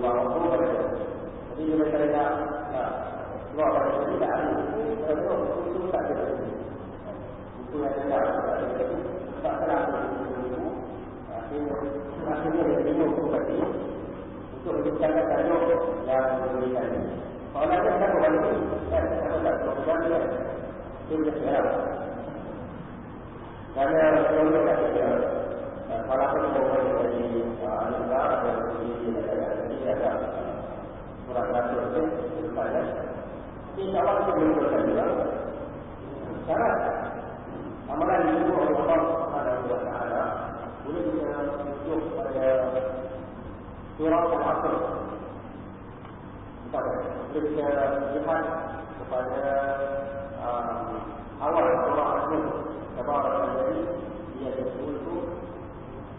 waktu ada. Jadi bila saya nak keluar dari sini tak ada buku, saya tahu buku tak ada itu yang tidak tak terang itu akhirnya dia bingung seperti untuk menjelaskan tajuk yang diberikan ini. Kalau ada satu orang ini, kan, kalau tak berubah dia, itu dia sekarang. Kerana kalau dia tak kerja, kalau pun berubah dari Alibaba atau dari negara ini, ada surat rasul itu, misalnya, insyaAllah kita boleh berkata juga, syarat amalan yang oleh Allah wa taala boleh kita rujuk pada surah Al-Asr. Kita boleh kita lihat kepada awal surah Al-Asr. Tabarak al-Ladzi dia disebut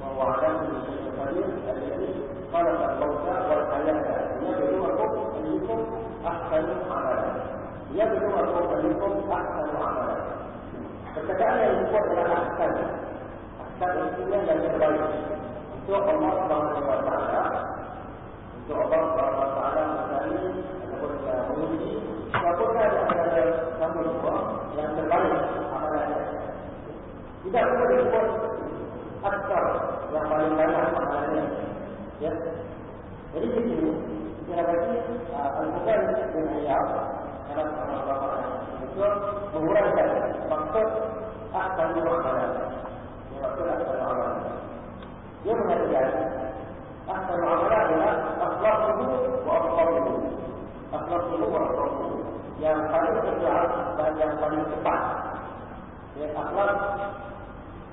itu bahwa ada sesuatu qadir alladzi khalaqa al-mauta wal hayata liyabluwakum ayyukum ahsanu amalan. Liyabluwakum ayyukum ahsanu amalan. Perkataan yang dibuat adalah ahsan. Ahsan itu yang terbaik. Untuk Allah Subhanahu Wa Taala, untuk Allah Subhanahu Wa Taala mencari ataupun menguji siapakah yang ada yang terbaik amalannya. Tidak perlu disebut aktor yang paling banyak amalannya. Ya. Jadi di sini kita bagi al-Quran dan ayat dalam Allah itu mengurangkan maksud ahsan amalan. Yang maksud ahsan amalan. Dia mengatakan ahsan amalan adalah akhlak itu wa akhlak itu. Akhlak itu wa akhlak itu. Yang paling ikhlas dan yang paling cepat. Yang akhlak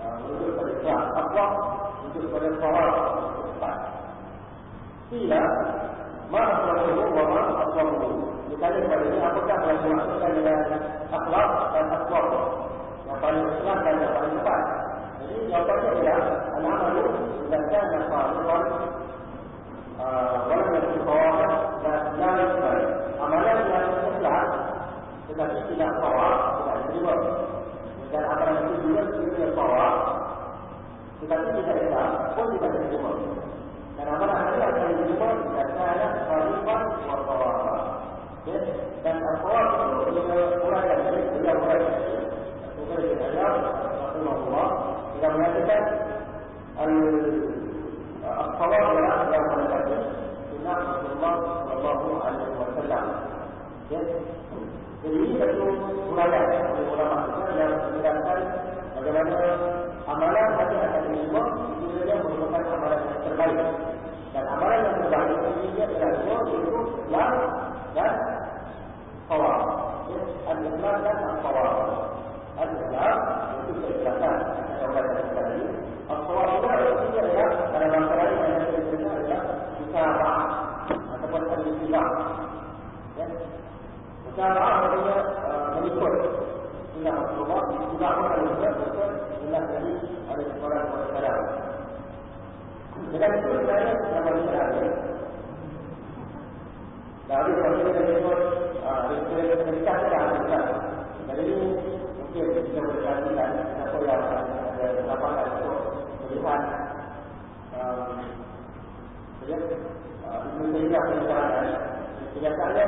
menuju pada ikhlas. Akhlak menuju pada salat cepat. Tidak Ma akhlakuhu wa ma akhlakuhu Ditanya kepada ini apakah yang dimaksudkan dengan akhlak dan akhlak? Yang paling ikhlas dan yang paling cepat Jadi jawapannya adalah Al-amalu dan kana salihan Walau yang berkawasan dan yang baik Amalan yang ikhlas Tetapi tidak kawal, tidak diterima Dan amalan itu juga tidak kawal Tetapi tidak ikhlas pun tidak diterima Dan amalan ini akan diterima Al-Qawar itu dia uraikan dari beliau uraikan. Bukan dia ayat Rasulullah tidak mengatakan Al-Qawar adalah yang mengatakan sunnah Rasulullah Sallallahu Alaihi Wasallam. Ya. Jadi ini satu uraian oleh ulama kita yang menjelaskan bagaimana amalan pada atas ini sebenarnya merupakan amalan yang terbaik dan amalan yang terbaik ini adalah dua yaitu Islam dan Tawar. Ya, Al-Islam dan Tawar. Al-Islam itu kata orang yang. Al-Tawar juga itu adalah dalam bahasa lain yang saya adalah usaha ataupun al-Islam. Ya. Usaha artinya uh, mengikut sunnah Rasulullah, sunnah Rasulullah, sunnah Nabi alaihi wasallam. Dengan itu sebenarnya kita bagi terakhir. Lalu kalau kita sebut restoran mereka sudah ada. Jadi mungkin kita berkali dan apa yang ada lapangan untuk melihat Lihat, Ibn Tayyah penjelasan Biasanya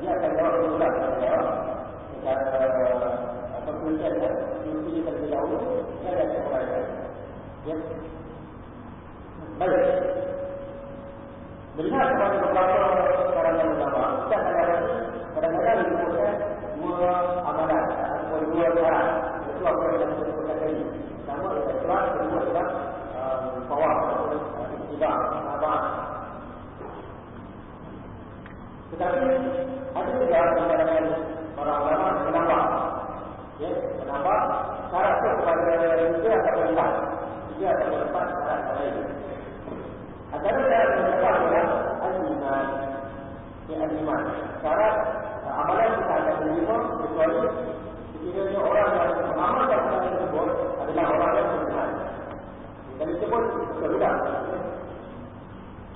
dia akan jawab ulang jawab Apa kemudian Kunci terlebih dahulu Saya ada seorang Ya Baik. Melihat kepada beberapa karangan ulama, kita akan lihat kadang-kadang disebutkan dua amalan atau dua. Itu apa yang kita sebutkan tadi. Pertama adalah Islam, kedua adalah bawah atau tidak abang. Tetapi ada juga karangan para ulama menambah, ya, menambah cara itu kepada tiga atau empat cara lain. Antara cara yang adalah al-iman. Ya, al-iman. Syarat amalan kita akan menerima kecuali sekiranya orang yang mengamalkan amalan tersebut adalah orang yang beriman. Dan disebut sebelah.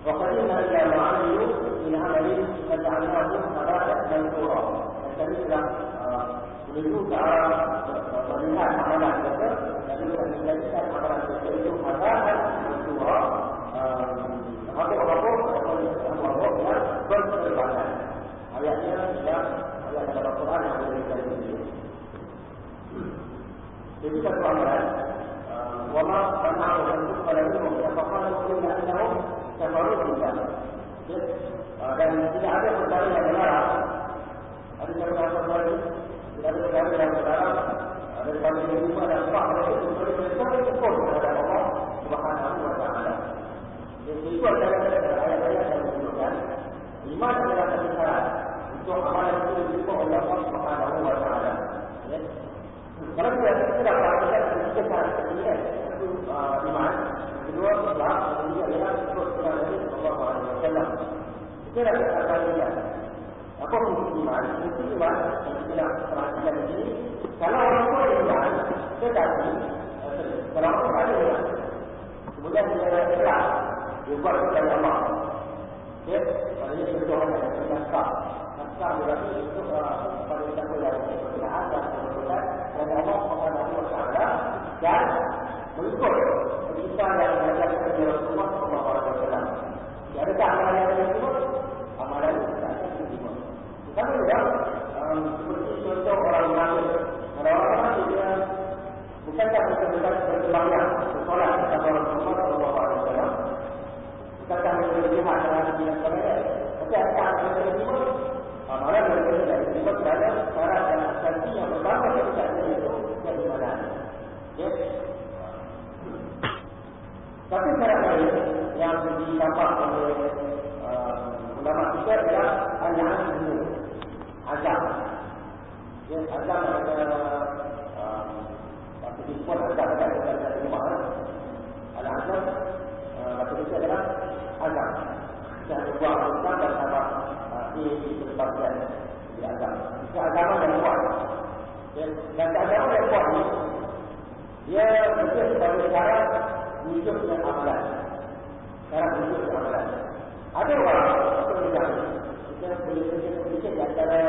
وقدمنا إلى ما عملوا من عمل فجعلناه هباء منثورا. Dan kami telah menuju ke arah melihat amalan mereka dan kita menjadikan amalan mereka itu haba mansura Habuk-habuk Habuk-habuk yang berterbangan Ayatnya adalah Ayat dalam Al-Quran yang kita ikuti Jadi satu amalan Wama Tana'u dan Tukkala Minum Yafakalu Inna Innahum Kafaru Billah Dan tidak ada perkara yang melarang Ada perkara perkara Tidak ada perkara yang melarang Daripada lima dan empat Mereka itu Mereka itu pun Kepada Allah Subhanahu wa ta'ala itu adalah ayat-ayat yang menunjukkan iman adalah satu syarat untuk amalan itu diterima oleh Allah Subhanahu wa taala. Ya. Kalau kita tidak perhatikan tiga syarat ini kan, satu iman, kedua Islam, ketiga adalah ikut sunnah Nabi Sallallahu Alaihi Wasallam. Kita dah katakan juga. Apa fungsi yang kita perhatikan di sini. Kalau orang tua iman, tetapi kalau orang ada iman, kemudian dia ikhlas dibuat kepada Allah. Ya, ini contohnya naskah. Naskah berarti itu pada kita yang berkenaan dan berkenaan dan Allah Subhanahu wa taala dan mengikut kehidupan yang mengajar kepada Rasulullah Sallallahu Alaihi Wasallam. Jadi amalan yang tersebut amalan itu tidak akan diterima. Tetapi juga seperti contoh orang. Kalau orang munafik dia bukankah betul-betul berkembangnya bersolat kepada Alaihi Wasallam Bukankah mereka berjihad dengan Nabi dan sebagainya Tapi adakah mereka terima Amalan mereka tidak terima kerana Syarat dan asasi yang pertama ketika itu Keimanan Ya Tapi lain Yang ditampak oleh uh, Ulama kita adalah Al-Azmu Azam Ya, Azam adalah Waktu disebut Azam Ada rumah Al-Azam Waktu itu adalah azam. Kita ada buah besar dan sama di berbagian di azam. Itu agama yang kuat. Dan agama yang kuat ini, dia betul sebagai cara wujudnya amalan. Cara wujudnya amalan. Ada orang, itu misalnya, kita boleh antara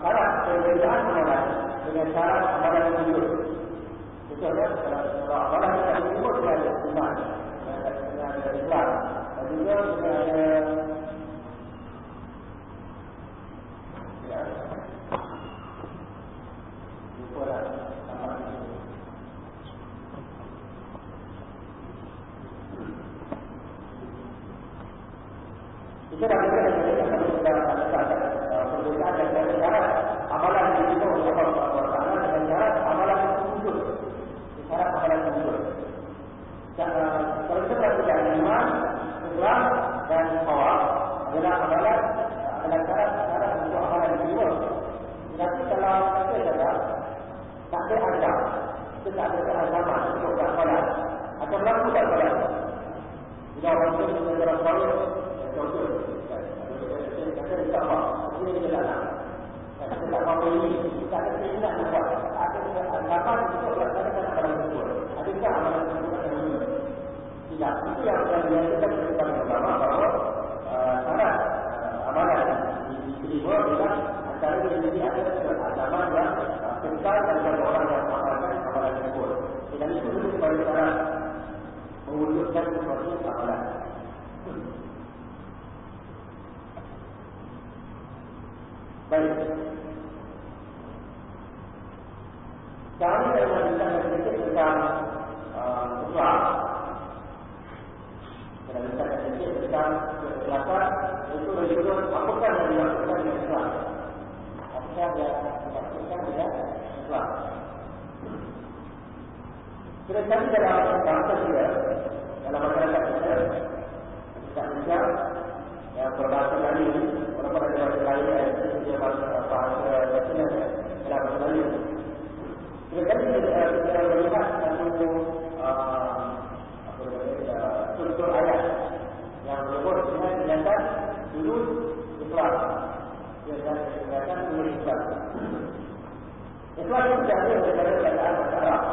cara perbezaan amalan dengan cara amalan yang wujud. Contohnya, kalau amalan kita disebut dengan iman, dengan Islam, dan juga dengan ta'ala. Baik. Sekarang saya akan menjelaskan sedikit tentang uh, doa. kita akan sedikit tentang kekelakan untuk menjelaskan apakah yang dilakukan dengan doa. Apakah yang dilakukan dengan doa. Sudah tadi dalam bahasa dia, dalam masyarakat kita tidak mudah yang ya, berbahasa lain berapa dari bahasa lain ada bahasa bahasa Latin dalam bahasa lain tetapi kita kita melihat satu ah, apa ya, struktur ayat yang berbuat dengan dinyatakan dulu ikhlas dengan dinyatakan dulu ikhlas ikhlas itu jadi dari keadaan sekarang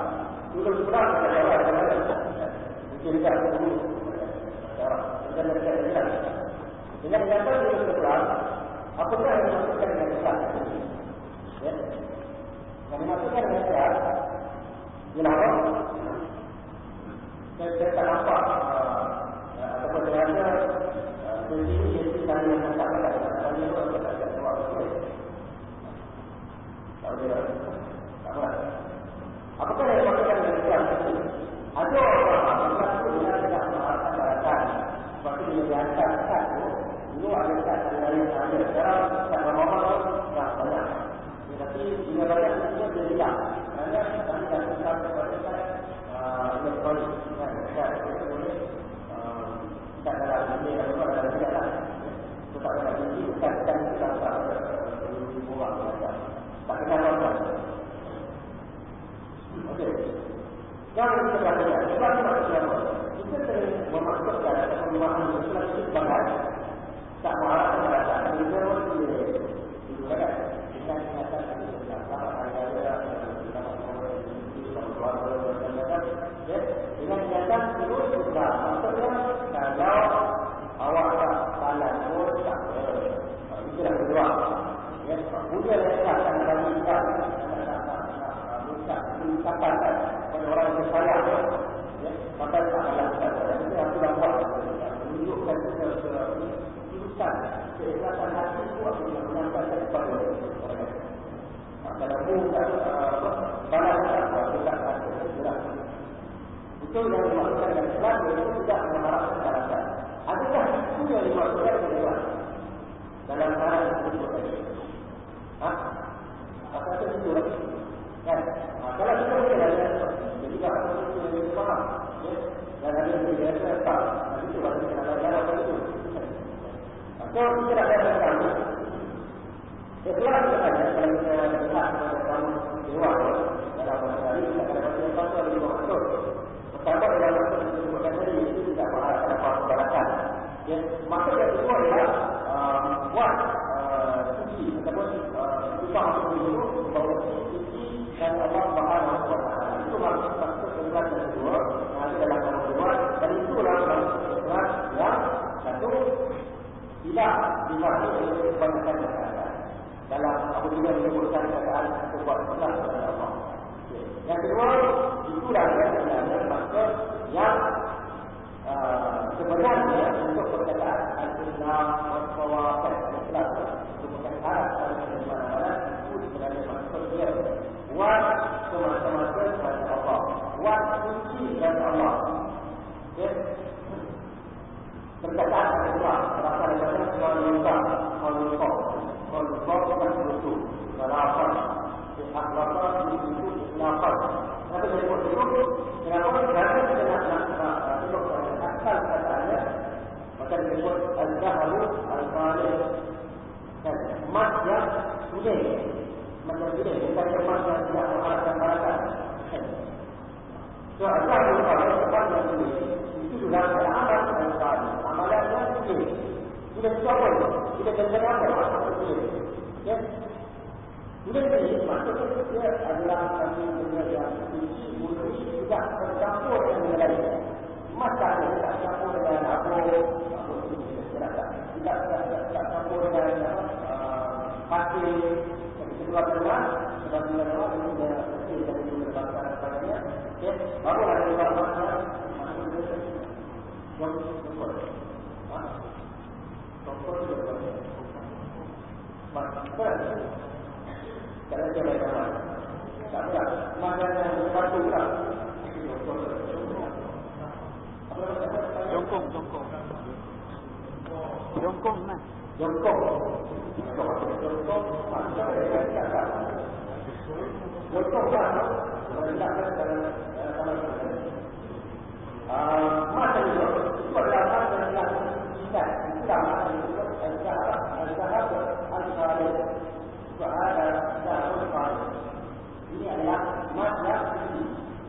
dulu ikhlas adalah surga ke bumi. Orang dan mereka bilang, dengan kenapa dia berkelak? Apakah yang dimaksudkan dengan Islam? Ya. Yang dimaksudkan dengan kelak, apa? Saya cerita apa? Atau bagaimana? Jadi ini kami yang mengatakan, kami yang mengatakan semua Apakah yang dimaksudkan dengan kelak? Aduh, dia itu dia hilang. Maksudnya, kami dah minta kepada saya elektronik. Kan? Saya boleh minta dalam dunia dan rumah dalam dunia lah. Itu tak pernah. Bukan, bukan kita tak orang. Tak kenal orang. Okey. Kalau kita tak kita tak. Kita sering memaksudkan kemampuan yang sebagai tak marah tidak kebanyakan dalam apabila menyebutkan keadaan kebuatan kepada Allah. Yang kedua, itulah ya, dia adalah satu benda yang suci, murni, tidak tercampur dengan lain. Masa dia tak campur dengan apa, tidak tidak tidak campur dengan keluar keluar sebab dia keluar ini dia bersih dari dan sebagainya. Okay. Baru ada dua masa masuk ke yang sempur. Sempur juga boleh. Jalan jalan. Tak ada. Makan yang sepatu tak. Jongkong, jongkong. Jongkong mana? Jongkong. Jongkong. Jongkong. Jongkong kan? Tidak ada dalam dalam Masa itu, itu adalah masa yang kita Islam itu al-sahab, al-sahab, al-sahab. Soal sahab al Ini adalah emas yang tinggi.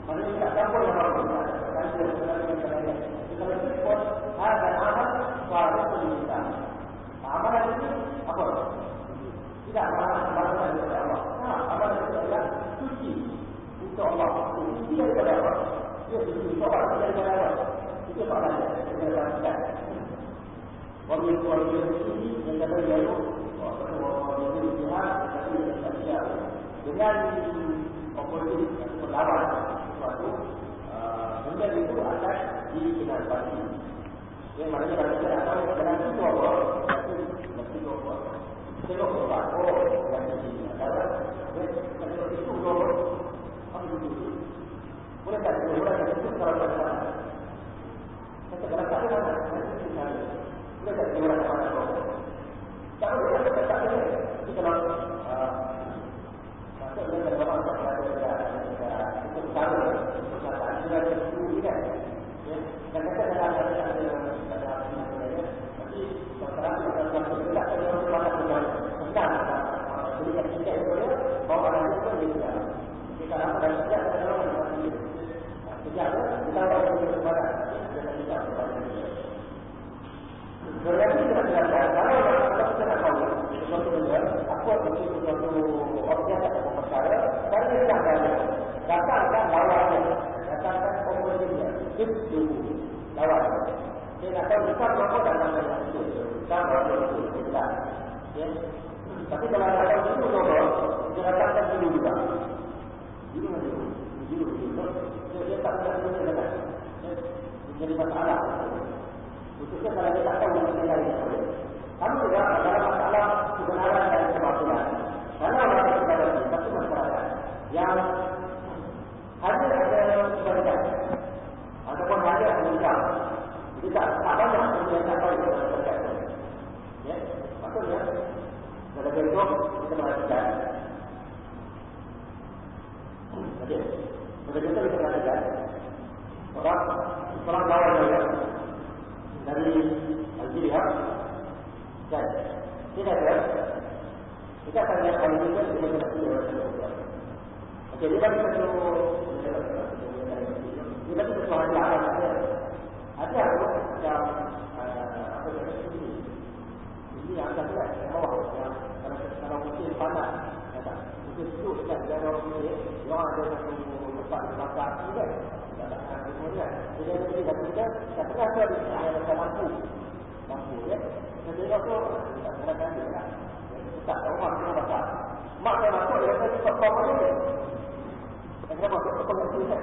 Maksudnya tidak campur dengan orang Kalau itu pun ada amal suara pendidikan. Amalan ini apa? Tidak amalan amalan dari Allah. Nah, amalan itu adalah suci untuk Allah. Suci daripada Allah. Dia suci Allah daripada Allah. Itu soalannya. Kita lakukan. Wabil wabil suci yang kata dia itu wabil jihad tapi tidak siap. Dengan oposisi berlawan sesuatu benda itu akan dikenalpati. Ya, maknanya kalau kita nak tahu dalam itu apa, mesti itu apa. Tengok apa, oh, yang ini adalah, ya, kalau itu apa, apa itu? Boleh tak, boleh tak, kalau tak ada. Kata kalau tak nanti kita boleh tak, boleh tak, kau. Tak boleh, tak boleh, tak boleh. Jadi kalau, masuk dengan orang tak ada, itu itu sama, itu ada kan. Dan kita dalam ada ada ada Nanti sekarang kita akan bergerak ke dalam mana kita sedang jadi kita tidak bawa orang itu ke dia. Kita ada tidak ada dalam mana kita. Tidak ada kita di mana kita tidak ada. Berarti kita tidak ada kalau kita nak tahu sesuatu benda apa itu sesuatu objek atau perkara dan kita ada datangkan lawannya datangkan komposisinya itu lawan. Dia nak tahu besar berapa dalam dalam itu. Besar berapa itu. Besar. Ya. Tapi kalau ada yang itu berapa, dia datangkan dulu juga. Dulu nanti. Dulu dulu. Dia, dia tak bisa dulu dengan. Jadi masalah. Khususnya kalau dia tak tahu yang dia lain. Kamu juga dalam masalah kebenaran dan kebatilan. Karena orang kita ada satu masyarakat yang hanya ada kebatilan ataupun ada yang meninggal. Jadi tak, tak banyak yang sampai ke dalam terkait itu. Ya, maksudnya, dalam bentuk kita perhatikan. Jadi, pada kita kita perhatikan, orang, orang lawan saya dari Algeria, dan tidak ada, kita akan lihat hal ini kita Okey, dia bagi satu dia bagi satu hal yang ada. Ada macam apa yang ini. Ini yang akan lihat yang bawah yang kalau kalau musim panas, kata musim sejuk kan dia ada musim dia ada satu tempat bakar ini kan. Kemudian, dia ada dia kita kita rasa ada ada lampu. Lampu ya. Jadi itu tak ada dia kan. Tak rumah kita bakar. Mak saya masuk dia kata cepat bawa dia. Kenapa ke pengasuh kan?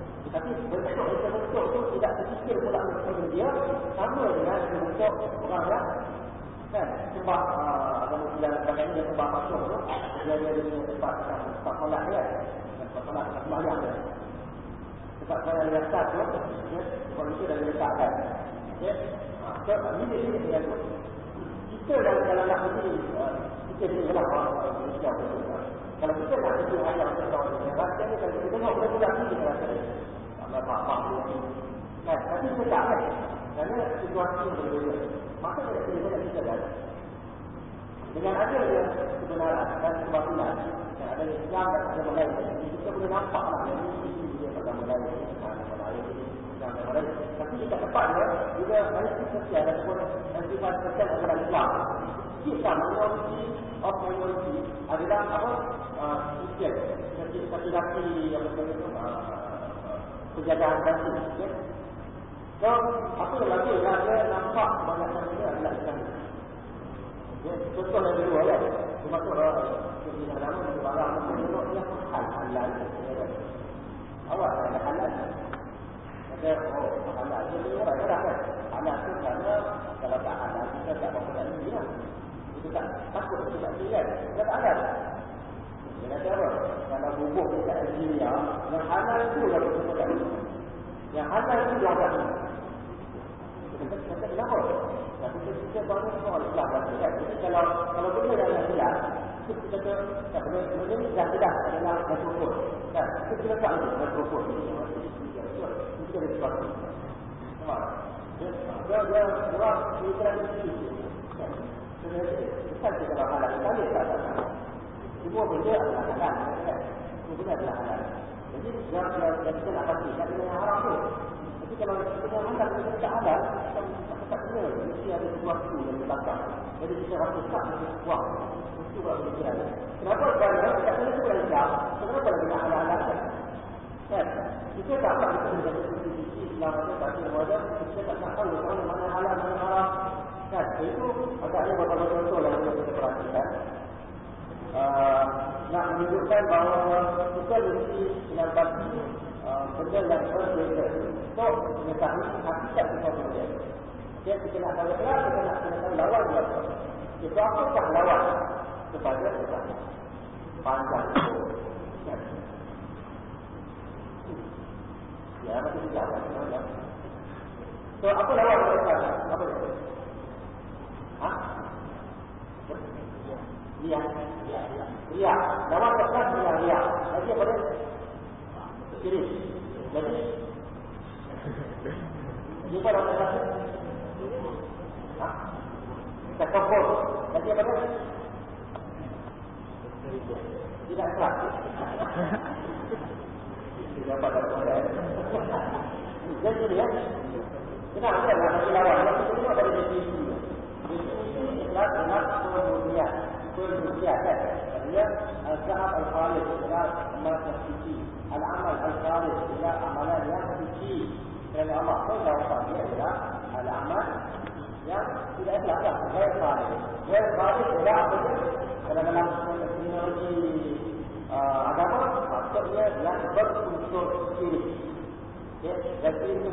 tapi bentuk-bentuk itu tidak terfikir pula untuk dia sama dengan bentuk orang yang Kan? Sebab uh, ada bulan sebagainya dia sebab masuk tu, dia dia dia tempat tempat solat dia. Tempat solat tempat sembahyang dia. Solat dia start tu, kalau itu dah diletakkan. Ha, so, ini dia dia tu. Kita dalam dalam nak pergi, kita ni orang Malaysia Kalau kita nak pergi ayam kita tahu dia, rasanya kalau kita tengok bulan-bulan ni kita rasa dia. Tak apa-apa. Kan? Tapi kita tak kan? Kerana situasi yang berbeza. Maka kita tidak boleh kita kan. Dengan ada yang kebenaran dan kebatilan, dan ada Islam dan ada Melayu, kita boleh nampak lah yang ini dia pada Melayu, pada Melayu, dan Melayu. Tapi kita tepat dia, juga banyak sosial ataupun sifat sosial antara Islam. Kita minoriti of minority adalah apa? Sosial. Satu laki yang betul itu, penjagaan kasih. So, apa lagi yang dia nampak kebanyakan ini adalah Islam. Ya, contoh yang kedua ya. Uh, kebijakan nama di barang mungkin tengok dia hal halal. Ya, Awak ada halal. Ada oh halal. Jadi orang kata kan. Halal tu kerana kalau tak halal kita tak apa nak ini lah. Kita tak takut kita tak kan. Kita tak halal. Dia kata apa? Kalau bubuk kita Algeria, yang halal tu yang kita tak Yang halal tu yang tak kata kenapa? Tapi kita kita bangun semua kan. Jadi kalau kalau benda yang jelas, kita kata boleh benda ni dah jelas adalah mikrofon. Kan? Kita kira tak ni mikrofon. Kita ada sesuatu. Sama. Dia dia orang kita ada sisi. Jadi kita kita kalau halal kita boleh tak tak. Semua benda adalah halal. Semua benda adalah halal. Jadi yang yang kita nak pasti, tak ada yang haram tu. Tapi kalau kita halal, kita tak halal, kita tak kena. Mesti ada sesuatu yang bertakar. Jadi kita rasa tak mesti kuat. Mesti buat pemikiran. Kenapa kerana kita kena sebuah Islam, kenapa lagi nak halal-halal kan? Kan? Kita tak tahu kita menjadi sisi Islam atau tak wajah, kita tak nak tahu mana mana halal, mana haram. Kan? Itu agaknya beberapa contoh yang boleh kita perhatikan. Uh, nak menunjukkan bahawa kita mesti bagi uh, benda yang berbeza untuk mengetahui hakikat sesuatu benda. Jadi kita nak tahu kenapa kita nak kena tahu lawan dia apa. Itu apakah lawan kepada kita? Panjang itu. Ya, macam tidak. So, apa lawan kita? Apa dia? Hah? Ria. Ria. Lawan kepada ria. Ria. Lagi apa dia? Kiri. Lagi. Jumpa dalam kata. Ha? Takabur. Lagi apa dia? Tidak keras. Tidak dapat dapat. Jadi dia. Kenapa dia nak lawan? Lagi kita pada definisi. Definisi adalah dengan kemudian kemudian kan dia zahab al-khalid ila amal suci al-amal al-khalid ila amalan yang suci kerana Allah pun jawab dia adalah al-amal yang tidak ikhlas lah ghair khalid ghair khalid adalah apa dia dalam dalam terminologi agama maksudnya yang berunsur syirik ya, jadi itu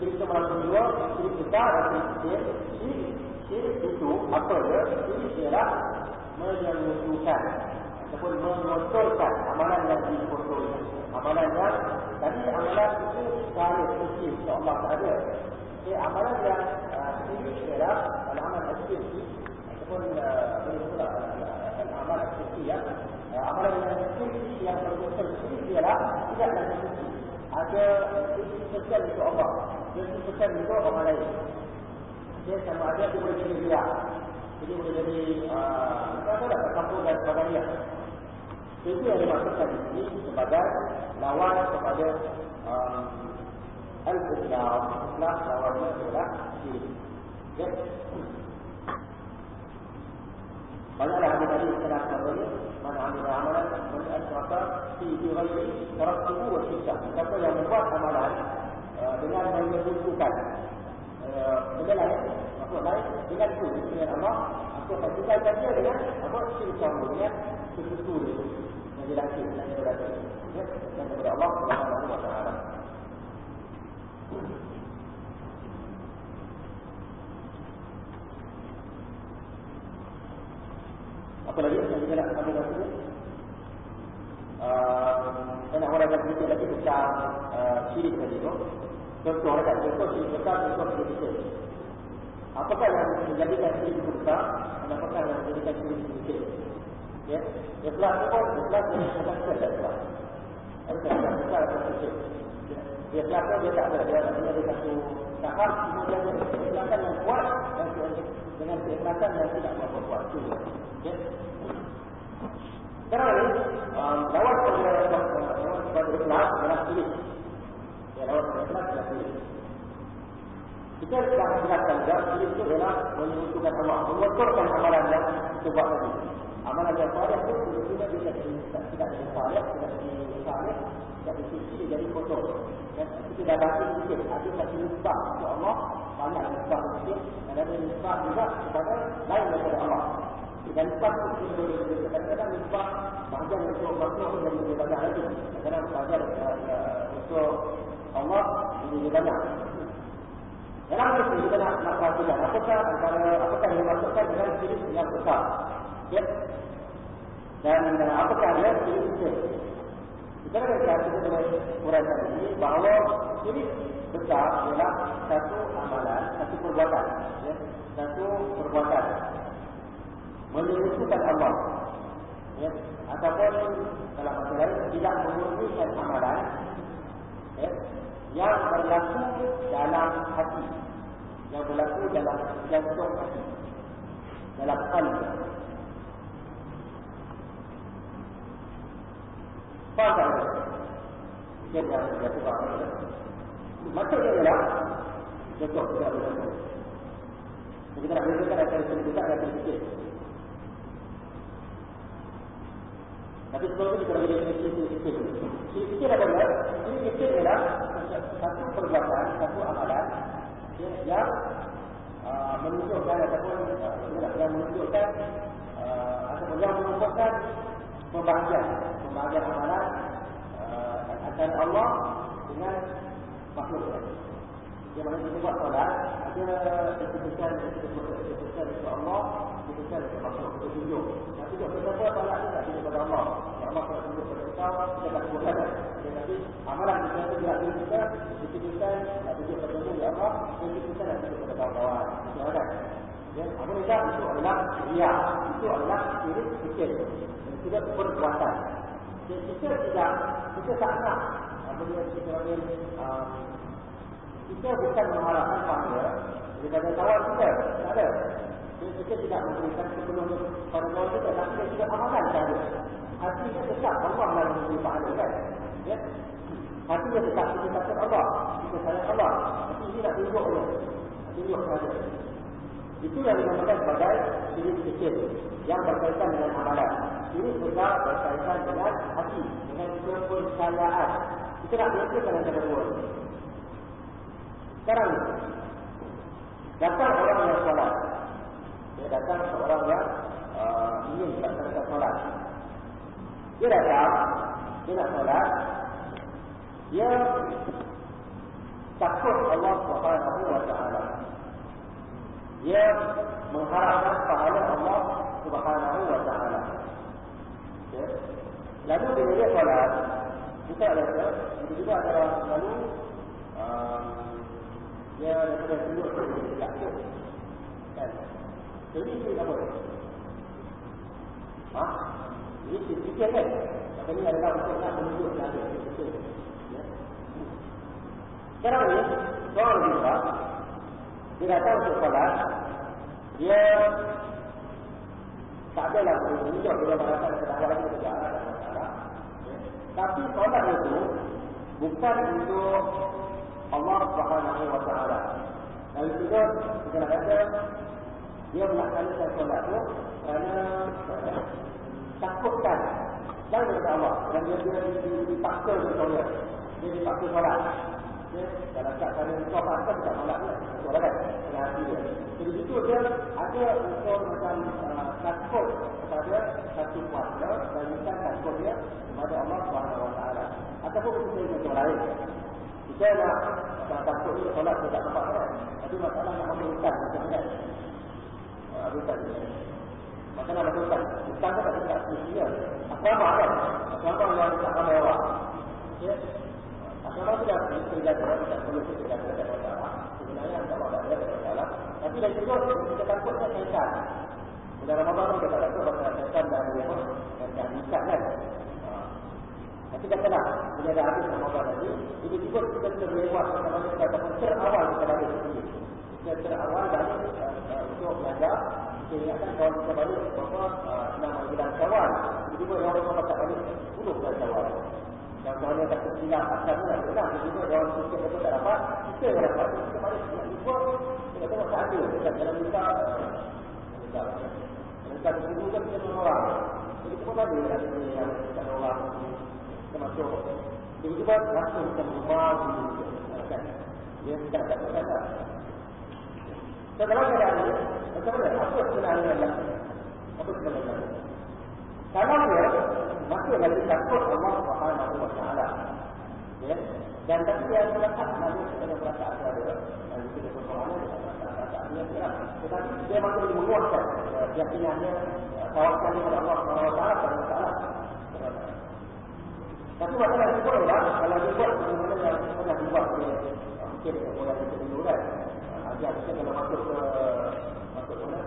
itu maksud dua, dan syirik kecil. Syirik, syirik itu apa dia? Syirik ialah menyelusukan ataupun mengotorkan amalan yang dikotori. Amalan yang tadi amalan itu sekali suci Allah tak ada. Jadi amalan yang syirik ialah amalan kecil ataupun pula amalan kecil ya. Amalan yang suci yang berkotor syirik ialah tidaklah suci ada pesan untuk Allah. Dan pesan untuk orang lain. Dia sama ada dia boleh jadi riak jadi boleh jadi apa uh, tak kampung dan sebagainya. Itu yang dimaksudkan di sini sebagai lawan kepada Islam lawannya adalah syirik ya. Banyaklah hadis tadi telah contohnya mana ambil amalan man asrafa fi ghairi taraktuhu wa syirka. Siapa yang membuat amalan uh, dengan menyebutkan uh, benda lain, apa lain dengan itu dengan Allah, aku akan tinggalkan dia dengan apa syirka dengan sesuatu yang dilakukan yang dilakukan. Ya, dan kepada Allah Subhanahu wa taala. Apa lagi yang kita nak ambil dari sini? Saya nak uraikan sedikit lagi tentang syirik tadi tu. Contoh dekat contoh syirik besar, contoh syirik kecil. Apakah yang menjadikan syirik besar dan apakah yang menjadikan syirik kecil? Ya, ikhlas itu pun ikhlas yang bukan kita ikhlas. Ada ikhlas besar atau kecil. Dia ikhlas dia tak ada dia ada satu tahap kemudian dia yang kuat dan dengan keikhlasan yang tidak berapa kuat itu. Ini um, ikhlas adalah syirik. Ya, lawan kepada ikhlas adalah syirik. Kita telah menjelaskan juga syirik itu adalah menyebutkan Allah, mengotorkan amalan yang buat tadi. Amalan yang salih itu tiba-tiba dia tidak tidak jadi salih, tidak jadi salih, tidak disuci jadi kotor. Dan kita dah baca sikit, ada satu nisbah untuk Allah, banyak nisbah sikit, dan ada nisbah juga kepada lain daripada Allah. Dan nisbah itu kita boleh berbeza. Kadang-kadang nisbah bahagian untuk makhluk itu yang lebih banyak lagi. Kadang-kadang bahagian untuk Allah lebih banyak. Dalam ini kita nak, nak perhatikan apakah antara apakah yang dimasukkan dengan syirik yang besar. Ya. Dan apakah dia syirik kecil? Kita lihat kita boleh uraikan ini bahawa syirik besar adalah satu amalan, satu perbuatan. Ya. Satu perbuatan. Menyebutkan Allah. Ya. Ataupun dalam masa lain tidak memurnikan amalan. Ya yang berlaku dalam hati yang berlaku dalam jantung hati dalam tak dia dah dia tu faham maksudnya ialah contoh kita berlaku kita nak sini besar dan sini Tapi sebelum itu definisi sini kecil Sini kecil adalah Sini kecil adalah satu perbuatan, satu amalan ya, yang uh, menunjukkan ataupun uh, yang menunjukkan uh, ataupun yang menunjukkan pembahagian, pembahagian amalan uh, antara Allah dengan makhluk. Yang mana kita buat solat, ada keputusan itu Allah, keputusan itu makhluk, itu tunjuk. Nah, tunjuk kenapa solat itu tak tunjuk kepada Allah. Allah telah tunjuk kepada kita, kita tak buat saja. Jadi, amalan kita itu tidak tunjuk kita, tunjuk kepada Allah, Allah, tak tunjuk kepada kawan-kawan. Itu ada. Ya, apa kita adalah ria, itu adalah spirit kecil. Itu tidak perbuatan. Jadi, kita tidak, kita tak nak apa dia kita panggil kita bukan mengharapkan pahala daripada kawan kita. Tak ada. Kita tidak memberikan sepenuhnya pada kawan kita. Tapi kita tidak amalkan sahaja. Hati kita tetap Allah lah yang memberi pahala kan. Ya? Hati kita tetap kita takut Allah. Kita sayang Allah. Tapi ini nak tunjuk dia. Tunjuk sahaja. Itu yang dinamakan sebagai syirik kecil. Yang berkaitan dengan amalan. Syirik juga berkaitan dengan hati. Dengan kepercayaan. Kita nak biasakan antara dua. Sekarang datang orang yang solat. Dia datang seorang yang uh, ingin melaksanakan solat. Dia datang, dia nak solat. Dia takut Allah Subhanahu wa taala. Dia mengharapkan pahala Allah Subhanahu wa taala. Ya. Lalu bila dia solat, kita ada juga ada lalu uh, dia daripada duduk dia tak tu. Kan? Jadi dia apa? Ha? Ini fikir kan? Tapi ini adalah untuk nak menunjuk sahaja. Ya? Sekarang ni, seorang juga, dia datang untuk solat, dia tak ada lah menunjuk dia merasa ketahuan lagi juga. Tapi solat itu bukan untuk Allah Subhanahu wa taala. Dan juga kita kata dia melaksanakan solat itu kerana takutkan dan kepada Allah dan dia dia dipaksa untuk solat. Dia dipaksa solat. Dalam keadaan itu apa kan tak solat dia. Solat kan? Dengan hati dia. Jadi itu dia ada unsur macam uh, takut kepada satu kuasa dan bukan takut dia kepada Allah taala. Ataupun kita contoh lain. Kita nak tak takut ni solat kita tak nampak kan. Tapi masalah nak hutang macam? Hutang ni. Nak lakukan. Bukan tak cakap semestinya. Asrama kan? Asrama yang tak ramai orang. Ya? Asrama sudah terjaga. Tak perlu kita jaga. Tak masalah. Sebenarnya asrama tak ada. Tak masalah. Tapi dari itu kita takutnya syaitan. Pada Ramadan kita tak takut pasal syaitan dan dia pun. Dan dah nikah kan? Tapi katalah, bila dah habis Ramadan tadi, ini juga kita terlewat sama kita ataupun terawal kita balik sendiri. Kita terawal balik uh, untuk belajar, kita ingatkan kawan kita balik bahawa uh, nama bulan syawal. Tiba-tiba yang orang baca balik 10 bulan syawal. Dan kawan yang kata silap asal ni, benar. Tiba-tiba orang kita betul tak dapat, kita yang dapat. Kita balik nak jumpa, kita tengok tak ada. Kita dalam kita, kita kita tunggu kan kita orang. Jadi kita lagi yang kita orang termasuk tiba-tiba langsung kita dia tidak dapat kata setelah macam mana? Apa sebenarnya yang apa sebenarnya kalau dia masih lagi takut Allah Subhanahu Wa Taala. Ya? Dan tapi dia melekat lalu kepada perasaan dia dan kita perasaan dia masih menguatkan keyakinannya tawakalnya kepada Allah Subhanahu Wa Taala tapi masalah itu adalah kalau dia buat bagaimana yang pernah dibuat oleh mungkin orang itu dulu kan. Ada kita kalau masuk ke masuk mana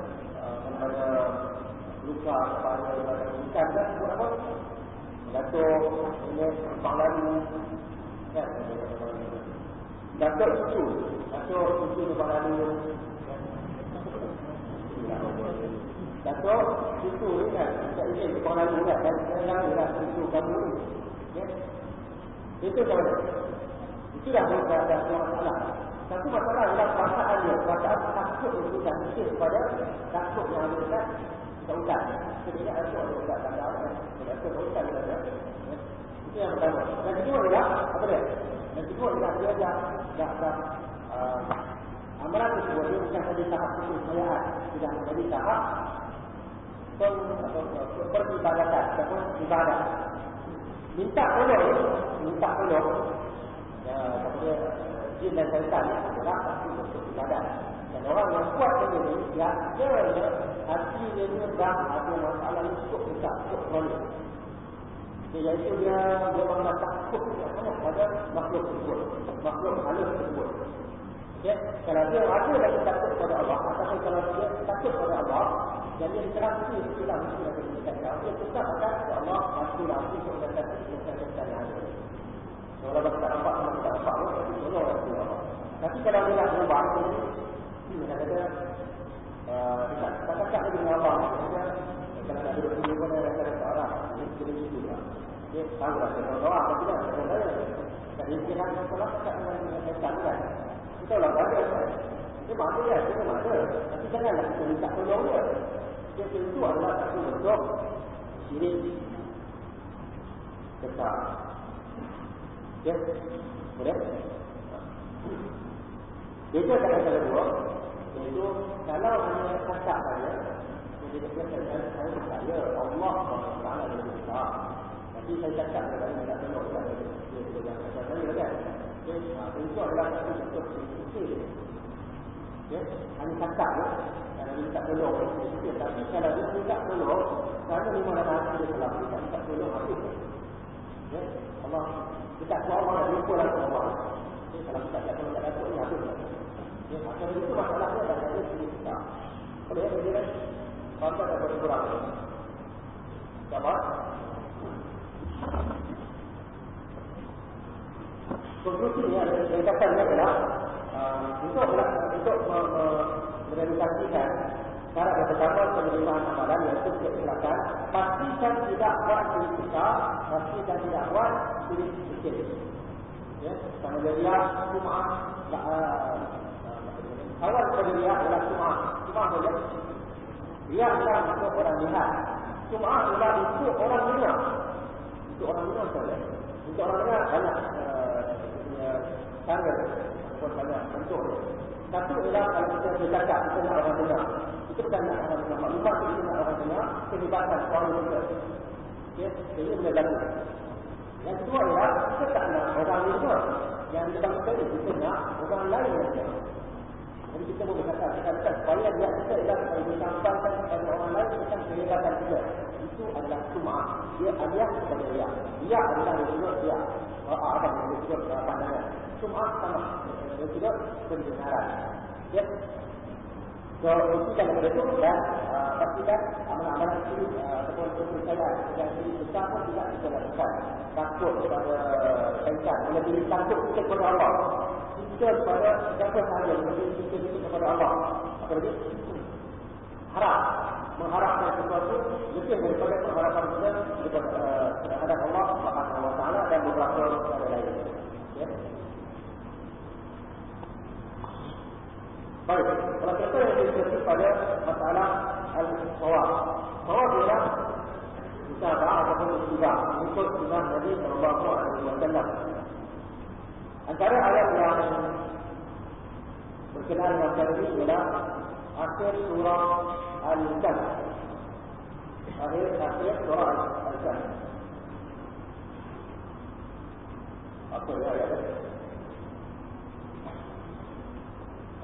namanya luka pada ikan kan buat apa? Datuk ini tempang lalu kan. Datuk susu, datuk susu tempang lalu. Datuk susu ni kan, tak ingin tempang lalu kan. Dan lalu lah susu kamu ni. Ya. Itu itu dah bukan ada masalah. Satu masalah adalah perasaan dia. Perasaan takut itu dan mungkin kepada takut yang ada dekat sautan. Sebenarnya ada ada dekat tanda kan. Ada sautan dia ada. Itu yang pertama. Yang kedua adalah apa dia? Yang kedua adalah dia dah dah dah uh, amalan tersebut dia bukan saja tahap kepercayaan, sudah menjadi tahap peribadatan ataupun ibadah minta tolong minta tolong ya kepada jin dan syaitan adalah satu bentuk ibadat dan orang yang kuat macam ni ya dia hati dia ni dah ada masalah ni cukup besar cukup kronik dia iaitu dia dia memang takut pada makhluk tersebut makhluk halus tersebut. Ya, kalau dia ada lagi takut kepada Allah ataupun kalau dia takut kepada Allah dan dia terapi itulah mesti ada kita tahu dia tetap akan Allah mesti lah mesti sudah tapi kita kita ada kalau kita nampak kalau kita nampak pun tolong Allah tapi kalau dia nak berubah ini ini kata dia kita kita cakap lagi dengan Allah. Kalau nak duduk sini pun ada kata orang ini kena itu lah dia tahu lah kalau doa apa tidak saya tak dia nak kalau cakap dengan setan kan kita lah. Ada. Dia mana ya, dia mana tapi janganlah kita minta tolong dia. Yang itu adalah satu bentuk syirik besar. Ya, boleh? Beza kata kata dua, iaitu kalau hanya cakap saja, jadi kita kata saya percaya Allah Taala lebih besar. Tapi saya cakap kepada tak tengok dia dia dia yang kata saya kan. Ya, itu adalah satu bentuk syirik. Ya, hanya cakap ya minta tolong tapi kalau dia minta tolong kerana lima dalam hati dia telah minta, minta tolong habis ya Allah kita tahu Allah dah jumpa lah Allah ya, kalau kita tak tolong tak dapat ni habis ya maka itu masalahnya dah. Ada sini kita boleh ya dia Sampai dapat kurang Dapat Konklusinya yang katanya adalah uh, untuk untuk merealisasikan cara yang pertama penerimaan amalan yang itu kesilakan pastikan tidak buat syirik besar pastikan tidak buat syirik kecil ya sama dia cuma awal pada dia adalah cuma cuma boleh. Dia adalah untuk orang lihat. Cuma adalah untuk orang dengar. Untuk orang dengar saja. Untuk orang dengar banyak cara. Ataupun banyak bentuk. Satu ialah kalau kita kita nak orang dengar. Bukan nak orang dengar. Maklumat kita nak orang dengar, kehebatkan suara kita. Ya, ini boleh lalu. Yang kedua ialah, kita tak nak orang dengar. Yang kita ini, kita nak orang lain yang dengar. Jadi kita boleh kata, kita kata, supaya dia kita ialah supaya disampaikan kepada orang lain. tentang kehebatan kita. Itu adalah sum'ah. Dia alias kepada dia. Dia adalah dia. Oh, apa yang pandangan. Sum'ah sama. Dia juga pendengaran. Ya. So, itu dalam itu dan uh, pastikan amalan-amalan itu uh, ataupun kepercayaan yang ini besar pun tidak kita lakukan. Takut kepada syaitan. Lebih takut kita kepada Allah. Kita kepada siapa sahaja. Lebih kita, kita kepada Allah. Apa lagi? Harap. Mengharapkan sesuatu lebih daripada pengharapan kita uh, terhadap Allah Taala dan beberapa perkara lain. Ya. Baik, kalau kita yang diskusi pada masalah al-sawab. Sawab ialah mutabah ataupun istibah. Ikut sunnah Nabi Sallallahu Alaihi Wasallam. Antara ayat yang berkenaan dengan perkara ini ialah akhir surah Al-Kahf. Akhir akhir surah Al-Kahf. Apa ya ayat ini?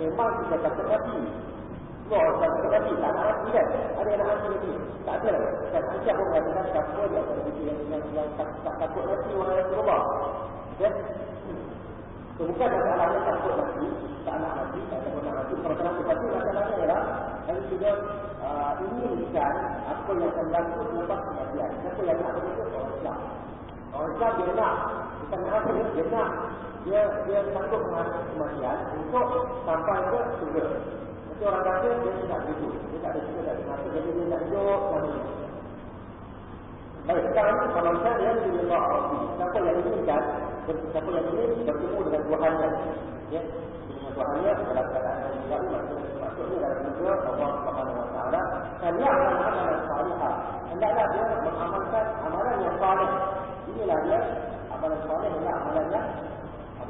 memang kita takut mati. Semua orang takut mati, tak nak mati kan? Ada yang nak mati lagi? Tak ada. Dan Aisyah pun mengatakan siapa yang akan mati yang, yang, yang tak, tak takut mati orang yang berubah. Kan? So, bukan masalahnya takut mati, tak nak mati, tak takut nak mati. Kalau kenapa mati, masalahnya ialah dan juga uh, inginkan apa yang akan berlaku selepas kematian. Siapa yang nak begitu? Orang Islam. Orang Islam dia nak. Bukan nak apa, dia nak dia dia takut menghadapi kematian untuk sampai ke surga. Itu orang kata dia tidak begitu. Dia tak ada tak ada mati. Jadi dia hidup lama ini. Baik, sekarang kalau saya dia lebih lemak Rabbi. Siapa yang inginkan, siapa yang ingin bertemu dengan Tuhannya. Ya, dengan Tuhannya dalam keadaan yang tidak maksudnya dalam juga Allah Subhanahu Wa Taala. Dan yang amalan salihah. Hendaklah dia mengamalkan amalan yang salih. Inilah dia amalan salih adalah amalan yang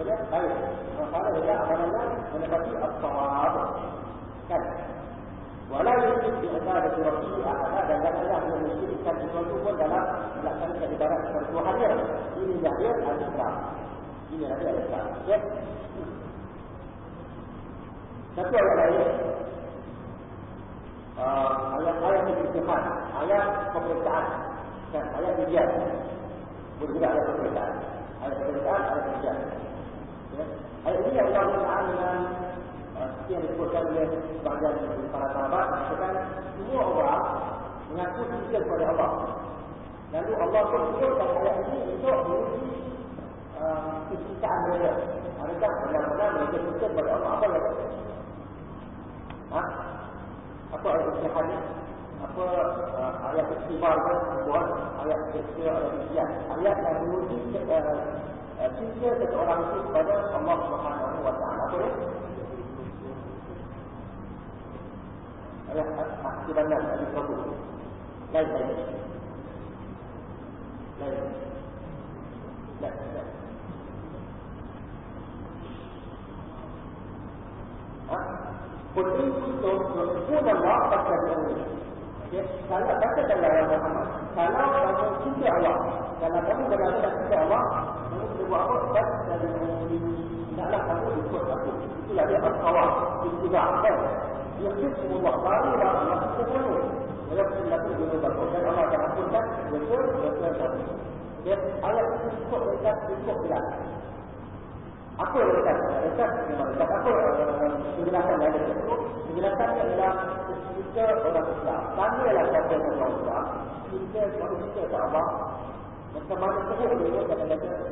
dia? Baik. Masalah dia amalannya menepati as-sawab. Kan? Walau yusyrik bi ibadati rabbih ahada dan janganlah dia mensyirikkan sesuatu pun dalam melaksanakan ibadat kepada Tuhannya. Ini dia al-Islam. Ini dia al-Islam. Ya. Satu ayat lain. Uh, ayat-ayat kebijakan, ayat pemerintahan dan ayat ujian. Boleh juga ayat pemerintahan. Ayat pemerintahan, ayat ujian. Ya. Ayat ini Allah Taala dengan seperti yang disebutkan oleh sebagian para sahabat mengatakan semua orang mengaku setia kepada Allah. Lalu Allah pun turunkan ayat ini untuk menguji kecintaan mereka. Adakah benar-benar mereka setia kepada Allah? Apa yang Ha? Apa ayat ini hadis? Apa ayat kan? Buat ayat ayat ujian. Ayat yang menguji cinta seseorang itu kepada Allah Subhanahu wa taala. Apa ya? Akibatnya dari kabul. Lain lain. Lain. Lain. lain. Ha? Qul in kuntum tuhibbuna Allah fattabi'uni. Ya, kalau baca dalam ayat Muhammad, kalau kamu cinta Allah, kalau kamu benar-benar cinta Allah, buat apa? Dan dari Tidaklah kamu ikut aku. Itulah dia al-kawah. Itulah kan. Dia kisah Allah. Barulah Allah semuanya. Walau silaku dulu bagus. Dan Allah akan ampunkan. Betul, betul, betul. Dia ayat itu cukup dekat, cukup jelas. Apa yang dekat? Dekat memang dekat. Apa yang dekat itu? Penjelasannya adalah kita orang Islam. Tanyalah siapa yang orang Islam. Kita kita tak Allah. Macam mana sebut dia kata-kata?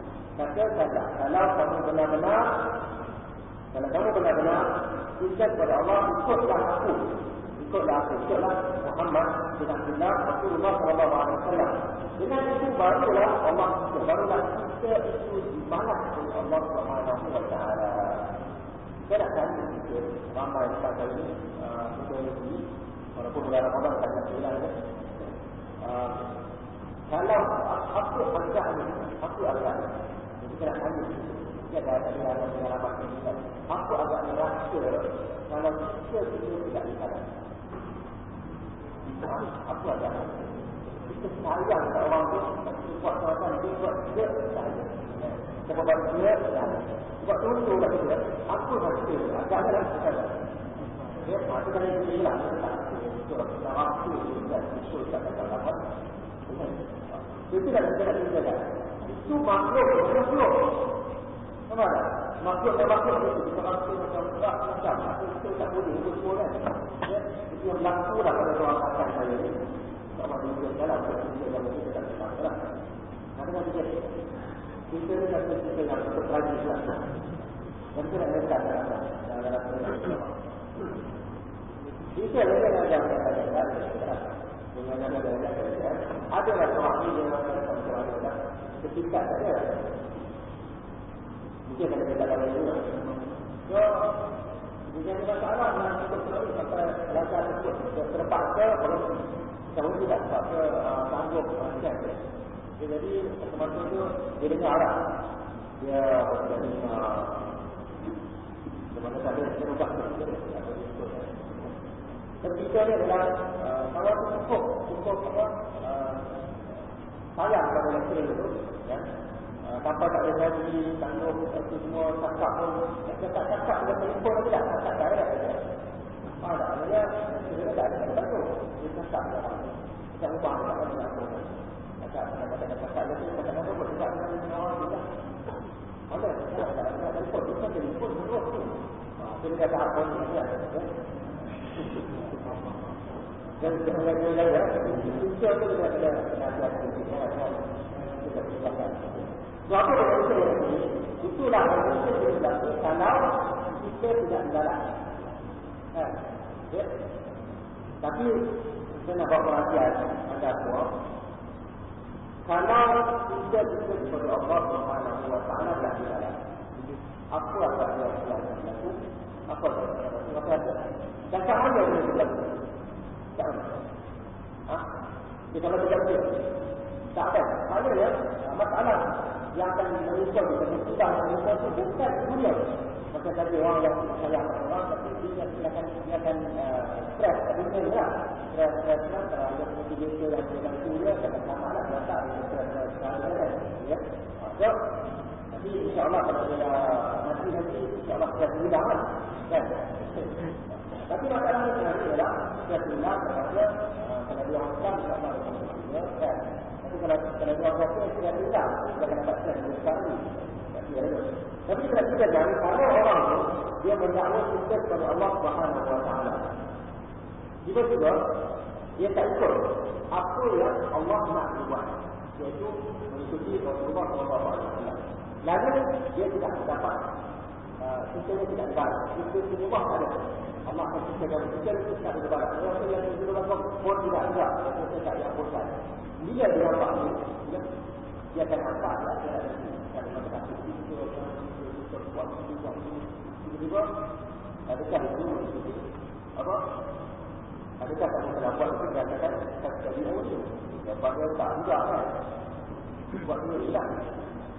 Kata saja, kalau kamu benar-benar, kalau kamu benar-benar, ikat kepada Allah, ikutlah aku. Ikutlah aku, ikutlah Muhammad bin Abdullah, Rasulullah SAW. Dengan itu barulah Allah, barulah kita itu dibalas oleh Allah SWT. Saya nak tanya kita, ramai dekat kali ini, uh, kita ini, walaupun bulan Ramadan tak nak hilang ya. Kalau apa agaknya, apa agaknya, kita nak tanya dia ada tadi ada pengalaman kita. Apa agaknya rasa kalau kita itu tidak dikalah. Apa agaknya? Kita sayang kat orang tu, kita buat kawasan, dia buat dia, sayang. Kita buat dia, sayang. Sebab tunggu kat dia, apa rasa agaknya rasa Ya, itu kan yang kita hilang. Itu rasa rasa dan usul kat dalam Itu dah kita nak tinggalkan. Itu makhluk, makhluk. Sama tak? Makhluk dan makhluk itu kita rasa macam berat macam itu kita tak boleh untuk semua kan. Ya, itu yang berlaku dah pada orang akan saya ni. Sama juga dalam kita yang kita tak kenal lah. Kadang-kadang kita kita ni rasa kita yang tragis lah. Dan kita nak letak dalam dalam dalam itu yang kita nak jaga dengan nama dan ada ada lah seorang ini yang akan kita ketika saja mungkin ada kita dalam itu so jika ada masalah dengan cukup selalu sampai rasa tersebut. Terpaksa kalau kamu tidak terpaksa sanggup macam jadi itu dia dengar lah dia jadi Mana saja dia ubah Ketiga ni adalah kalau cukup cukup apa sayang pada lecturer itu, ya. Uh, tanpa tak ada lagi tanggung itu semua cakap pun, cakap cakap dia telefon lagi tak, cakap tak ada. Ah, tak ada dia, dia tak ada tanggung, dia cakap dia. Kita ubah tak ada. Cakap cakap cakap cakap dia tu cakap tanggung pun cakap dengan orang kita. Ada, tak ada, tak ada telefon, dia telefon terus tu. Ah, dia kata apa ni, ya. Dan sebenarnya ya, itu itu tidak ada nasihat kita. Kita silakan. Suatu yang ini, itulah yang kita berlaku kalau kita tidak jalan. Eh, ya. Tapi saya nak bawa perhatian anda semua. Kalau kita kita kepada Allah Subhanahu Wa Taala tidak jalan, apa yang kita lakukan? Apa yang kita lakukan? Dan tak ada yang berlaku. Tak. Ha? Dia kalau tidak ada. Tak ada. Hanya ya, masalah yang akan menyusul di dalam kita menyusul itu bukan dunia. Macam tadi orang yang sayang orang, tapi dia akan dia akan stres dunia lah. Stres, stres lah. Ada motivasi yang dalam dunia, akan sama lah. Dia tak ada stres, stres, stres. Ya. So, tapi insyaAllah kalau dia nanti-nanti, insyaAllah stres hilang lah. Kan? Tapi masalah ini adalah dia tinggal kepada kalau dia orang sama dengan dia. Tapi kalau kalau dia orang tinggal dia akan dapat stres yang besar ini. Tapi kalau kita jadi kalau orang itu dia mendakwa kita kepada Allah Subhanahu Wa Taala. Tiba-tiba dia tak ikut apa yang Allah nak buat, iaitu mengikuti Rasulullah Sallallahu Alaihi Wasallam. Lalu dia tidak dapat kita ini tidak dibalas. Kita semua ada. Allah akan ciptakan kita itu tidak dibalas. Orang yang itu dibalas pun tidak juga. Kita tidak diampulkan. Bila dia nampak ini, dia akan nampak lah. Dia akan nampak. Kita akan itu, buat itu. Tiba-tiba, adakah itu apa? Adakah kamu itu dan akan jadi ini? Dan pada tak juga kan? Buat itu hilang.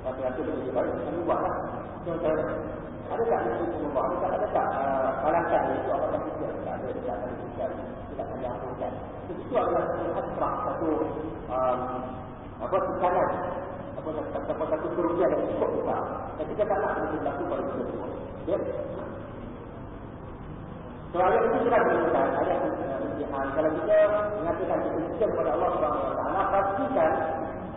Ada lebih baik, kami buatlah. Contohnya, ada tak itu semua? Ada tak ada tak itu apakah kita tak ada tidak ada tidak tidak ada yang Itu adalah satu satu apa tekanan apa apa satu kerugian yang cukup besar. Dan kita tak nak berlaku pada kita semua. Ya. Soalan itu sudah diberikan ayat ujian. Kalau kita mengatakan kita kepada Allah Taala, pastikan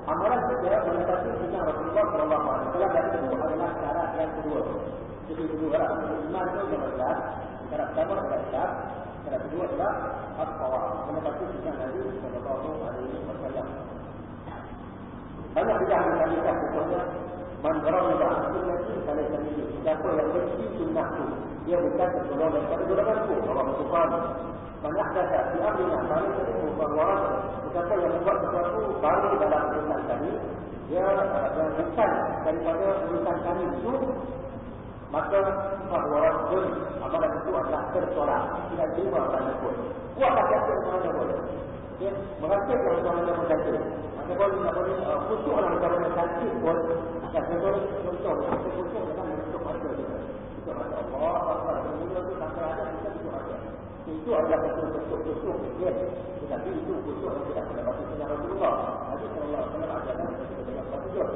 amalan kita menetapkan kita Rasulullah Sallallahu Alaihi Wasallam dan itu adalah syarat yang kedua. Jadi kedua adalah iman itu yang adalah syarat pertama adalah syarat kedua adalah apa? Menetapkan kita Nabi Sallallahu Alaihi Wasallam. Banyak tidak ada kali contohnya Man ramidah sunnati kalau kami Siapa yang benci sunnahku Dia bukan tertolong daripada golonganku Allah Tuhan Banyak kata di amrina Balik ilmu bahawa Siapa yang membuat sesuatu baru dalam urusan kami. Dia yang bukan daripada urusan kami itu. Maka bahawa pun amalan itu adalah tertolak. Tidak terima pada pun. Kuatlah kata mana boleh Ya, yang Tuhan yang menjaga Maka boleh tak khusus orang Tuhan yang sakit pun Dan contoh, contoh, kita khusus dengan bentuk mata kita mata Allah, Allah, Mula tu sampai ada, kita bentuk mata Itu adalah bentuk-bentuk khusus ya. Tetapi itu khusus yang tidak pada baca Sunnah Rasulullah Nabi SAW ada dalam kita dengan satu jauh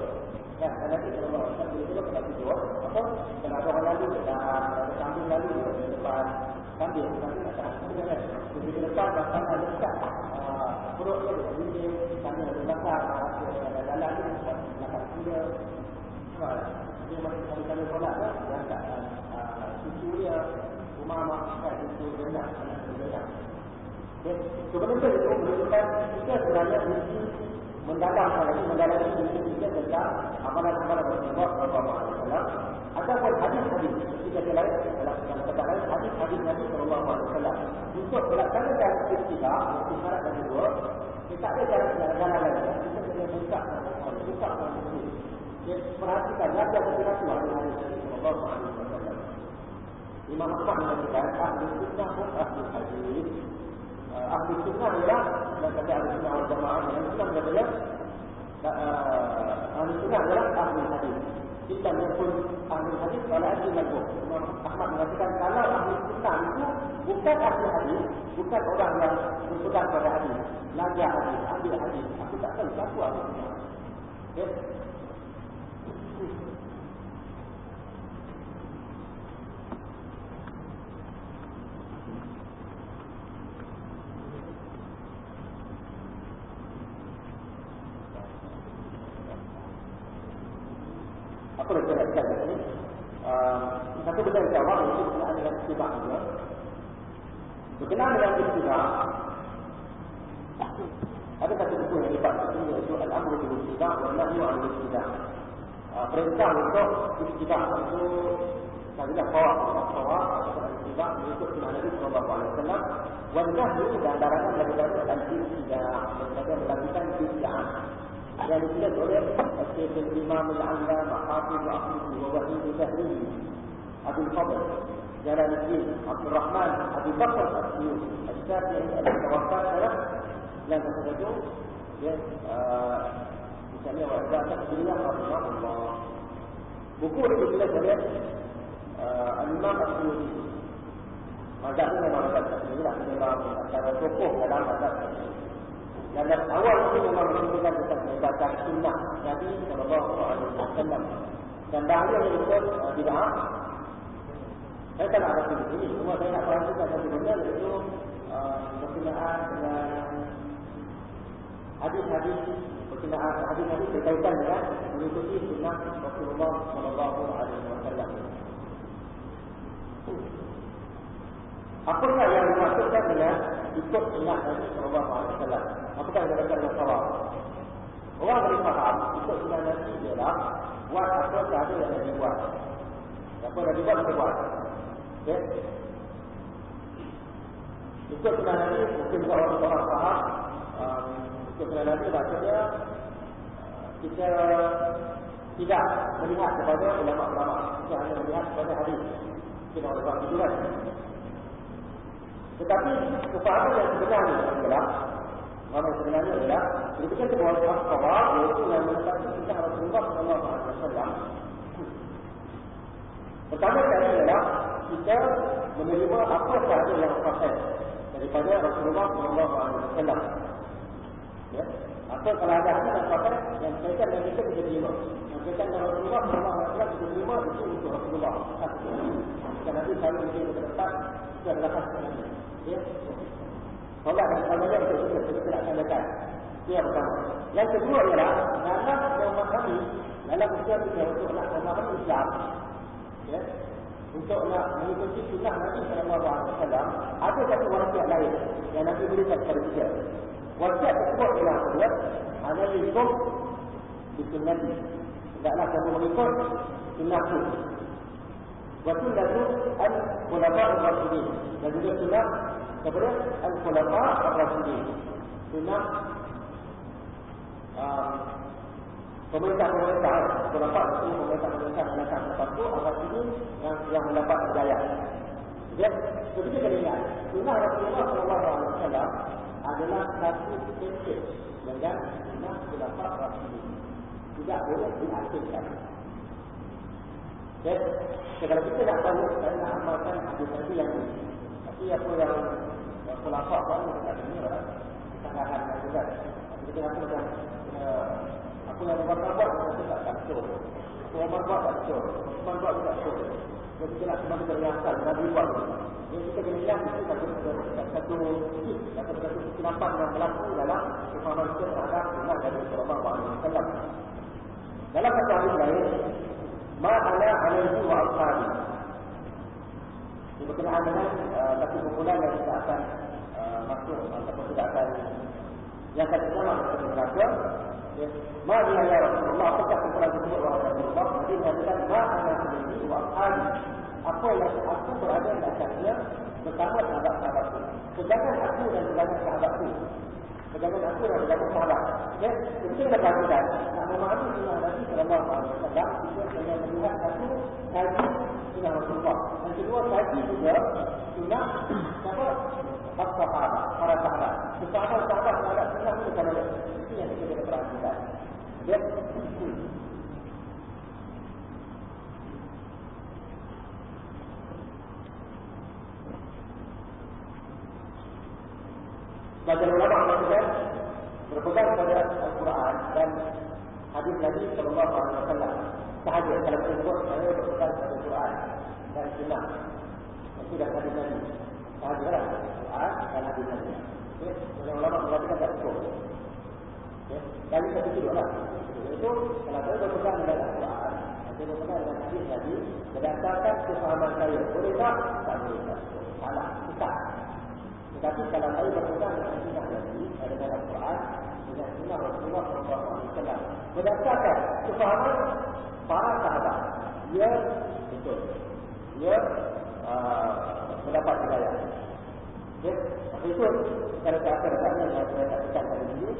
Ya, dan Nabi SAW bila juga kena tidur Apa? Kena ada orang lalu, kena ada kambing lalu di depan Kambing, kambing nak tak Kemudian, di depan, datang ada perut dia ada dinding, sana ada ada dalam ni, belakang kuda. Dia masih kali-kali solat kan, dia angkat susu dia, rumah mak, kan, anak susu rendah. Okay. Sebenarnya itu menunjukkan kita sebenarnya mesti mendalamkan lagi, mendalami diri kita tentang amalan-amalan Rasulullah SAW. Ataupun hadis-hadis, kita dalam kata lain, hadis-hadis Nabi SAW. Untuk melaksanakan istilah, istilah yang kedua, kita ada jalan-jalan lain. Kita kena buka, buka dalam diri. Perhatikan, belajar sesuatu hadis Nabi SAW. Imam Ahmad mengatakan, ahli sunnah pun ahli hadis. Ahli sunnah ialah, dan kata ahli sunnah wal jamaah, ahli sunnah adalah ahli sunnah adalah ahli hadis. Kita pun ahli hadis pada ahli majmuk. Ahmad mengatakan kalau ahli sunnah itu bukan ahli hadis, bukan orang yang berpegang pada hadis, belajar hadis, ambil hadis. Aku tak tahu siapa ahli. Okay. apa yang saya katakan ini uh, satu benda yang awal itu berkenaan dengan istibah juga berkenaan dengan istibah ada satu buku yang dibuat itu iaitu Al-Amru Bil Istibah wa Nahyu Al Istibah perintah untuk istibah itu Nabilah kawak atau istibah mengikut sunnah Nabi Sallallahu Alaihi Wasallam wa Nahyu dan larangan daripada al-istibah daripada melakukan istibah yang ditulis oleh Syekh Imam Al-Allam Hafiz Ahmad wa Wahid Tahrir Abu Fadl Jalaluddin Abdul Rahman Abu Bakar Al-Suyuti Al-Syafi'i Al-Tawafat adalah yang kata itu ya misalnya wajah takdirnya Allah buku ini ditulis oleh Al-Imam Al-Suyuti Mazhab ini memang mazhab takdirnya memang antara tokoh dalam mazhab dan dari awal itu memang menunjukkan tentang membaca sunnah Nabi Wasallam. Dan yang disebut uh, bid'ah. Saya tak nak ada di sini. Cuma saya nak perhatikan satu benda iaitu uh, berkenaan dengan hadis-hadis berkenaan hadis-hadis berkaitan dengan mengikuti sunnah Rasulullah Sallallahu Alaihi Wasallam. Apakah yang dimaksudkan dengan ikut sunnah Nabi Sallallahu Alaihi Wasallam? Apakah yang dikatakan dengan salah? Orang boleh faham ikut sunnah Nabi ialah buat apa sahaja yang Nabi buat. Apa yang Nabi buat kita buat. Ikut sunnah Nabi mungkin orang orang faham um, sunnah Nabi maksudnya uh, kita tidak melihat kepada ulama-ulama. Kita hanya melihat kepada hadis. Kita orang faham itu kan tetapi kefahaman yang sebenarnya adalah yang sebenarnya adalah Ketika sebuah sahabat Iaitu yang menetapkan kita Rasulullah SAW Pertama kali adalah Kita menerima apa sahaja yang sahih Daripada Rasulullah SAW Ya Atau kalau ada hadis yang sahih Yang berkaitan dengan kita kita terima Yang berkaitan dengan Rasulullah SAW kita terima Itu untuk Rasulullah Jika nanti selalu mungkin kita letak Itu adalah khas Ya. Solat dan sebagainya untuk kita kita tidak tandakan. Itu yang pertama. Yang kedua ialah dalam memahami dalam usaha kita untuk nak memahami Islam, ya, untuk nak mengikuti sunnah Nabi Wasallam, ada satu wasiat lain yang Nabi berikan kepada kita. Wasiat tersebut ialah kedua, analikum disunnati. Tidaklah kamu mengikut sunnahku. Wa sunnatu al-khulafa ar-rasyidin. Dan juga sunnah kepada al-khulafa ar-rasyidin. Sunnah uh, pemerintah-pemerintah khulafa itu pemerintah-pemerintah yang akan terpaku ar-rasyidin yang yang mendapat hidayah. Ya, jadi kita lihat sunnah Rasulullah alaihi wasallam adalah satu prinsip dengan sunnah khulafa ar-rasyidin. Tidak boleh diasingkan. Ya, kalau kita nak tahu dan nak amalkan hadis tadi yang ini, tapi apa yang kan kita ini adalah kesalahan yang juga. Kita rasa macam apa yang Umar buat kita tak tak tahu. Apa Umar buat tahu. Umar buat tak tahu. Jadi kita nak dari asal Nabi buat. Jadi kita kena lihat itu satu satu satu satu kesilapan yang berlaku dalam kefahaman kita terhadap Sunnah Nabi Sallallahu Alaihi Wasallam. Dalam satu hadis lain, ma ana alaihi wa ashabi. Ini berkenaan dengan uh, satu kumpulan yang tidak akan uh, masuk ataupun tidak akan yang bersama dengan neraka. Ma dia ya Rasulullah, apakah kumpulan tersebut wahai Rasulullah? Nabi mengatakan ma ana alaihi wa ashabi. Apa yang aku berada di atasnya bersama sahabat-sahabatku. Sedangkan aku dan sedangkan sahabatku Pegangan aku dan pegangan sahabat. Ya, kita perhatikan, nak memahami sunnah Nabi Alaihi Wasallam, kita kena melihat satu kaji sunnah Rasulullah. Dan kedua kaji juga sunnah siapa? Para sahabat, para sahabat. Sahabat sahabat sahabat sunnah itu kan ada. Itu yang kita kena perhatikan. Ya. Sebagian ulama mengatakan berpegang kepada Al-Quran dan hadis Sallallahu Alaihi Wasallam sahaja kalau disebut saya berpegang kepada Al-Quran dan Sunnah itu dah hadis Nabi sahaja lah Al-Quran dan hadis Nabi. Sebagian ulama mengatakan tak cukup. Ya, dan satu juga lah. Itu kalau saya berpegang dengan Al-Quran saya berpegang dengan hadis Nabi berdasarkan kefahaman saya boleh tak? Tak boleh tak. Salah, susah. Tetapi kalau saya berpegang dengan sunnah Nabi, dengan Al-Quran, dengan sunnah Rasulullah SAW, berdasarkan kefahaman para sahabat, ia betul. Uh, mendapat hidayah. Ya, itu kalau saya katakan yang saya tadi ini,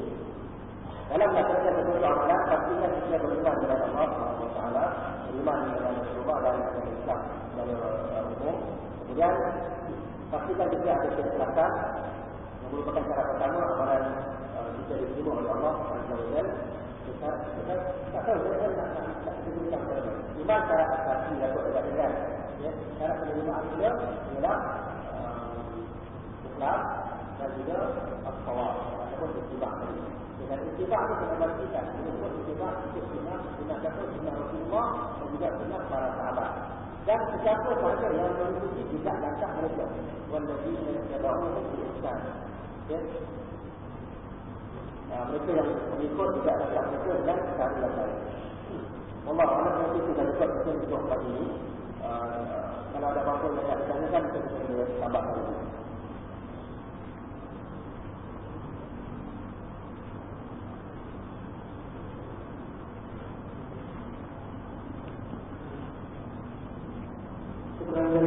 dalam melaksanakan sesuatu amalan, pastikan kita beriman kepada Allah SWT, beriman dengan Rasulullah dan Islam sebagai umum. Kemudian pastikan juga ada yang merupakan cara pertama amalan kita diterima oleh Allah Azza wa Jalla. Kita kita tak tahu saya nak nak nak sebutkan apa. Iman cara asasi yang berbeda dengan ya cara penerimaan kita ialah ikhlas dan juga as-sawab ataupun ittiba' dan istibah itu kena Ini pun istibah itu sunnah sunnah jatuh sunnah Rasulullah dan juga sunnah para sahabat. Dan siapa sahaja yang mengikuti juga langkah mereka. Tuan Nabi dan Jawa itu diusahkan ya. Mereka yang mengikut juga langkah mereka dan cara yang lain. Allah Allah nanti kita dapat kita untuk pagi ini kalau ada apa-apa yang kita tanyakan kita boleh tambah lagi